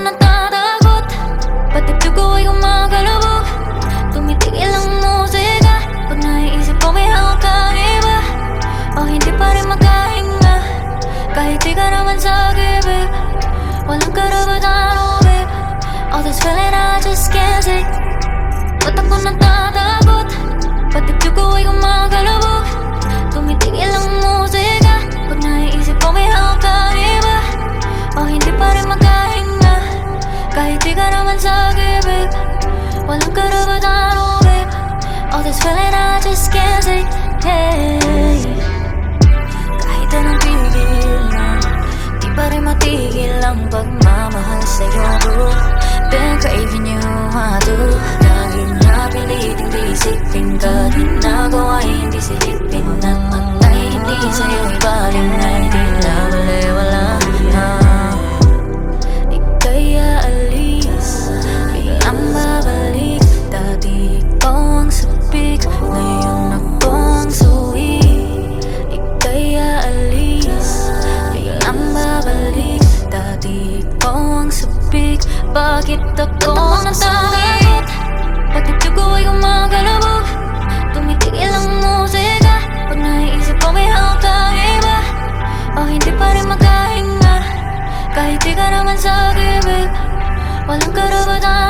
Ako natatakot? Pati dugo ay gumagalabog Tumitigil ang musika. Pag naiisip ko may hawak kang iba O hindi pa rin makahinga Kahit di ka naman sa ibig Walang karapatan umib All this feeling I just can't take Walang karapatan umib All this feeling I just can't take hey. Kahit anong pigilan Di pa rin matigil ang pagmamahal sa'yo ikaw ang sabik Bakit ako natakot? Pati dugo ay gumagalabog Tumitigil ang musika. Pag naiisip ko may hawak iba O hindi pa rin makahinga. Kahit di ka naman sa ibig Walang karapatan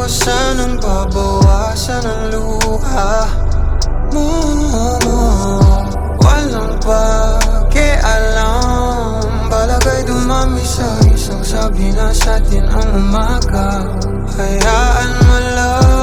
ko sanang babawasan ang luha mo Walang pakialam. Balagay dumami sa isang sabi na sa atin ang umaga. Hayaan mo lang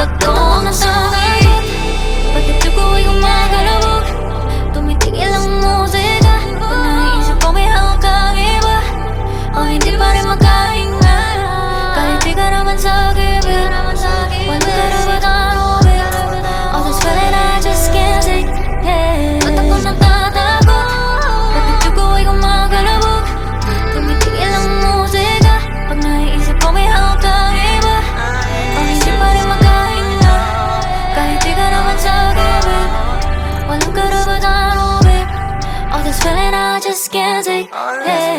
bakit ako Walang